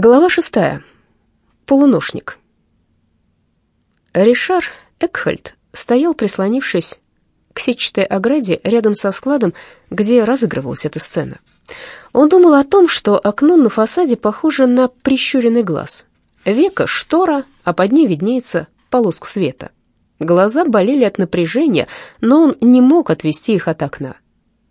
Глава шестая. Полуношник. Ришар Экхальд стоял, прислонившись к сетчатой ограде рядом со складом, где разыгрывалась эта сцена. Он думал о том, что окно на фасаде похоже на прищуренный глаз. Века — штора, а под ней виднеется полоска света. Глаза болели от напряжения, но он не мог отвести их от окна.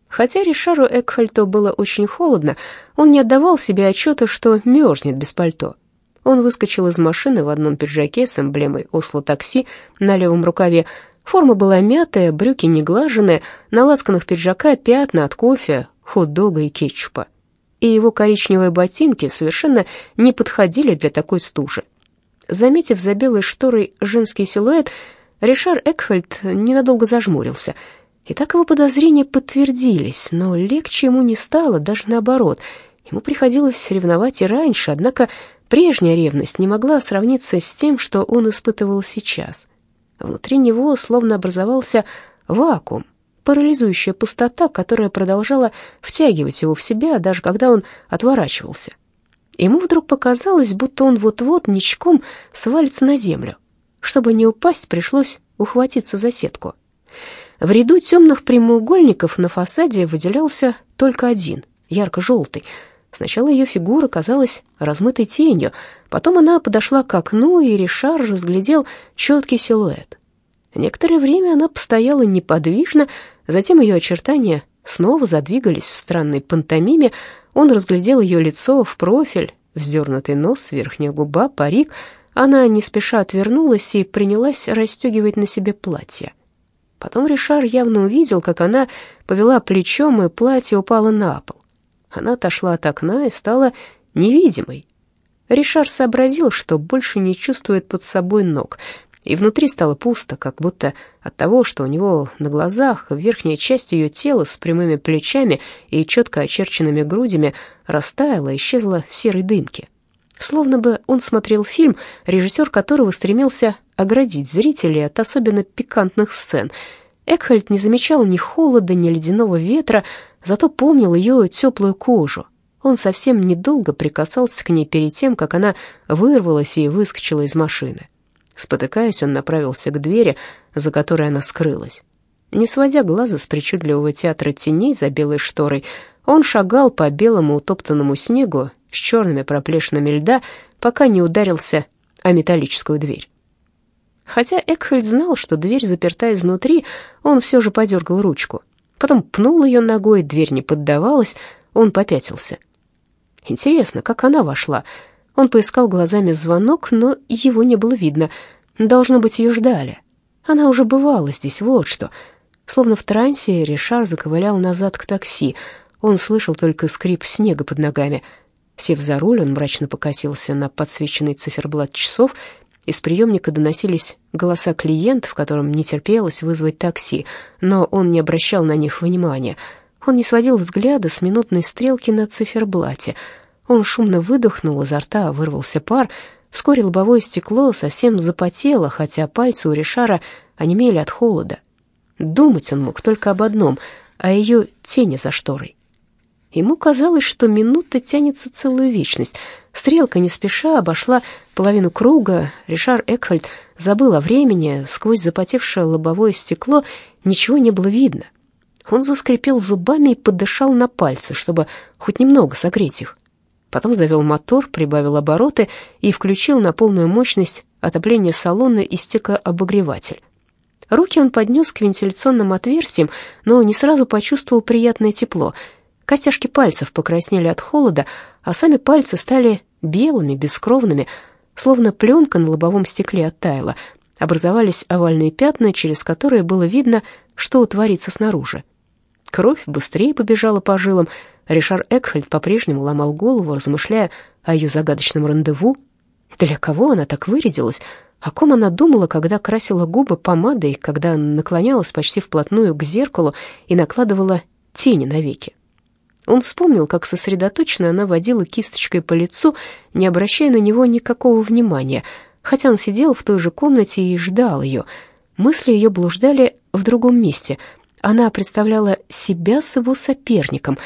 Хотя Ришару Экхальту было очень холодно, он не отдавал себе отчета, что мерзнет без пальто. Он выскочил из машины в одном пиджаке с эмблемой «Осло-такси» на левом рукаве. Форма была мятая, брюки неглаженные, на лацканах пиджака пятна от кофе, хот-дога и кетчупа. И его коричневые ботинки совершенно не подходили для такой стужи. Заметив за белой шторой женский силуэт, Ришар Экхальд ненадолго зажмурился — и так его подозрения подтвердились, но легче ему не стало, даже наоборот. Ему приходилось ревновать и раньше, однако прежняя ревность не могла сравниться с тем, что он испытывал сейчас. Внутри него словно образовался вакуум, парализующая пустота, которая продолжала втягивать его в себя, даже когда он отворачивался. Ему вдруг показалось, будто он вот-вот ничком свалится на землю. Чтобы не упасть, пришлось ухватиться за сетку. В ряду темных прямоугольников на фасаде выделялся только один, ярко-желтый. Сначала ее фигура казалась размытой тенью, потом она подошла к окну, и Ришар разглядел четкий силуэт. Некоторое время она постояла неподвижно, затем ее очертания снова задвигались в странной пантомиме. Он разглядел ее лицо в профиль, вздернутый нос, верхняя губа, парик. Она не спеша отвернулась и принялась расстегивать на себе платье. Потом Ришар явно увидел, как она повела плечом, и платье упало на пол. Она отошла от окна и стала невидимой. Ришар сообразил, что больше не чувствует под собой ног, и внутри стало пусто, как будто от того, что у него на глазах верхняя часть ее тела с прямыми плечами и четко очерченными грудями растаяла и исчезла в серой дымке. Словно бы он смотрел фильм, режиссер которого стремился оградить зрителей от особенно пикантных сцен. Экхальд не замечал ни холода, ни ледяного ветра, зато помнил ее теплую кожу. Он совсем недолго прикасался к ней перед тем, как она вырвалась и выскочила из машины. Спотыкаясь, он направился к двери, за которой она скрылась. Не сводя глаза с причудливого театра теней за белой шторой, он шагал по белому утоптанному снегу с черными проплешинами льда, пока не ударился о металлическую дверь. Хотя Экхельд знал, что дверь заперта изнутри, он все же подергал ручку. Потом пнул ее ногой, дверь не поддавалась, он попятился. Интересно, как она вошла? Он поискал глазами звонок, но его не было видно. Должно быть, ее ждали. Она уже бывала здесь, вот что. Словно в трансе, Ришар заковылял назад к такси. Он слышал только скрип снега под ногами. Сев за руль, он мрачно покосился на подсвеченный циферблат часов из приемника доносились голоса клиентов, которым не терпелось вызвать такси, но он не обращал на них внимания. Он не сводил взгляда с минутной стрелки на циферблате. Он шумно выдохнул, изо рта вырвался пар. Вскоре лобовое стекло совсем запотело, хотя пальцы у Ришара онемели от холода. Думать он мог только об одном — о ее тени за шторой. Ему казалось, что минута тянется целую вечность. Стрелка не спеша обошла половину круга. Ришар Экхальд забыл о времени. Сквозь запотевшее лобовое стекло ничего не было видно. Он заскрипел зубами и подышал на пальцы, чтобы хоть немного согреть их. Потом завел мотор, прибавил обороты и включил на полную мощность отопление салона и стекообогреватель. Руки он поднес к вентиляционным отверстиям, но не сразу почувствовал приятное тепло — Костяшки пальцев покраснели от холода, а сами пальцы стали белыми, бескровными, словно пленка на лобовом стекле оттаяла. Образовались овальные пятна, через которые было видно, что творится снаружи. Кровь быстрее побежала по жилам. Ришар Экхальд по-прежнему ломал голову, размышляя о ее загадочном рандеву. Для кого она так вырядилась? О ком она думала, когда красила губы помадой, когда наклонялась почти вплотную к зеркалу и накладывала тени на веки? Он вспомнил, как сосредоточенно она водила кисточкой по лицу, не обращая на него никакого внимания, хотя он сидел в той же комнате и ждал ее. Мысли ее блуждали в другом месте. Она представляла себя с его соперником,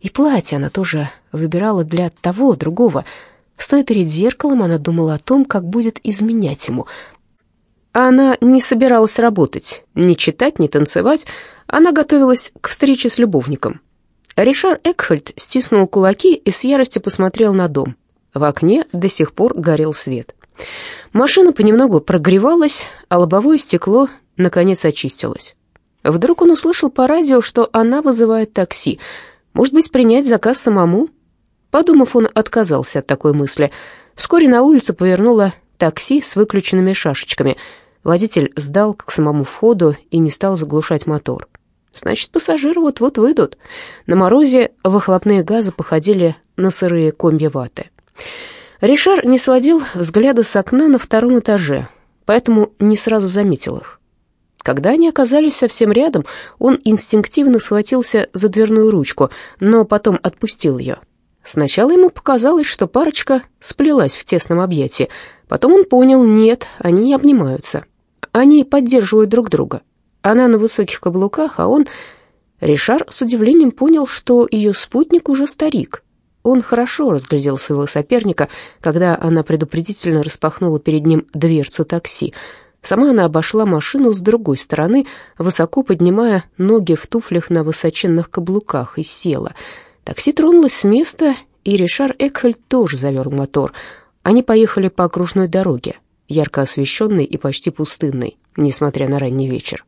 и платье она тоже выбирала для того, другого. Стоя перед зеркалом, она думала о том, как будет изменять ему. Она не собиралась работать, ни читать, ни танцевать. Она готовилась к встрече с любовником. Ришар Экхольд стиснул кулаки и с яростью посмотрел на дом. В окне до сих пор горел свет. Машина понемногу прогревалась, а лобовое стекло, наконец, очистилось. Вдруг он услышал по радио, что она вызывает такси. Может быть, принять заказ самому? Подумав, он отказался от такой мысли. Вскоре на улицу повернуло такси с выключенными шашечками. Водитель сдал к самому входу и не стал заглушать мотор. Значит, пассажиры вот-вот выйдут. На морозе выхлопные газы походили на сырые комья ваты. Ришар не сводил взгляда с окна на втором этаже, поэтому не сразу заметил их. Когда они оказались совсем рядом, он инстинктивно схватился за дверную ручку, но потом отпустил ее. Сначала ему показалось, что парочка сплелась в тесном объятии. Потом он понял, нет, они не обнимаются. Они поддерживают друг друга. Она на высоких каблуках, а он... Ришар с удивлением понял, что ее спутник уже старик. Он хорошо разглядел своего соперника, когда она предупредительно распахнула перед ним дверцу такси. Сама она обошла машину с другой стороны, высоко поднимая ноги в туфлях на высоченных каблуках, и села. Такси тронулось с места, и Ришар Экхельд тоже завел мотор. Они поехали по окружной дороге, ярко освещенной и почти пустынной, несмотря на ранний вечер.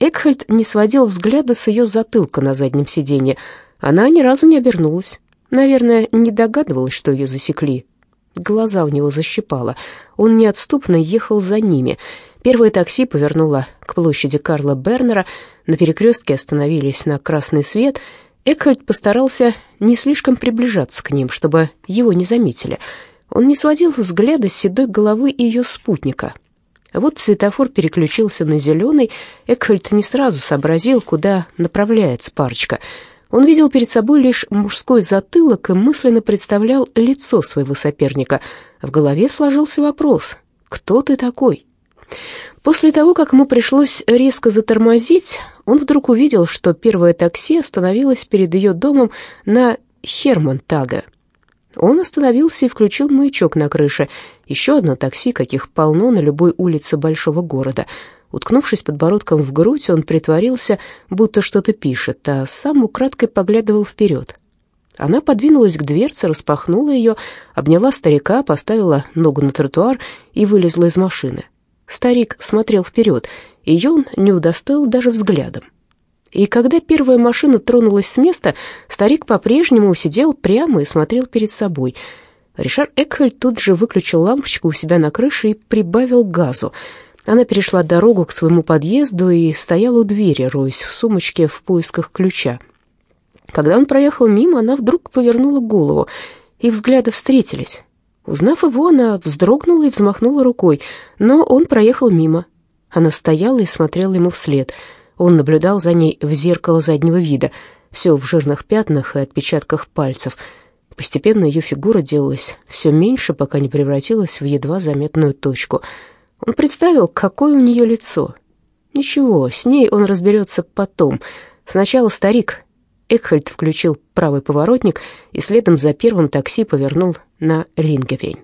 Экхельд не сводил взгляда с ее затылка на заднем сиденье. Она ни разу не обернулась. Наверное, не догадывалась, что ее засекли. Глаза у него защипало. Он неотступно ехал за ними. Первое такси повернуло к площади Карла Бернера. На перекрестке остановились на красный свет. Экхальд постарался не слишком приближаться к ним, чтобы его не заметили. Он не сводил взгляда с седой головы ее спутника. Вот светофор переключился на зеленый. Экхальд не сразу сообразил, куда направляется парочка — он видел перед собой лишь мужской затылок и мысленно представлял лицо своего соперника. В голове сложился вопрос «Кто ты такой?». После того, как ему пришлось резко затормозить, он вдруг увидел, что первое такси остановилось перед ее домом на Хермантага. Он остановился и включил маячок на крыше. Еще одно такси, каких полно на любой улице большого города — Уткнувшись подбородком в грудь, он притворился, будто что-то пишет, а сам украдкой поглядывал вперед. Она подвинулась к дверце, распахнула ее, обняла старика, поставила ногу на тротуар и вылезла из машины. Старик смотрел вперед, ее он не удостоил даже взглядом. И когда первая машина тронулась с места, старик по-прежнему сидел прямо и смотрел перед собой. Ришар Экхель тут же выключил лампочку у себя на крыше и прибавил газу — она перешла дорогу к своему подъезду и стояла у двери, роясь в сумочке в поисках ключа. Когда он проехал мимо, она вдруг повернула голову. Их взгляды встретились. Узнав его, она вздрогнула и взмахнула рукой, но он проехал мимо. Она стояла и смотрела ему вслед. Он наблюдал за ней в зеркало заднего вида, все в жирных пятнах и отпечатках пальцев. Постепенно ее фигура делалась все меньше, пока не превратилась в едва заметную точку — он представил, какое у нее лицо. Ничего, с ней он разберется потом. Сначала старик. Экхальд включил правый поворотник и следом за первым такси повернул на Рингевейн.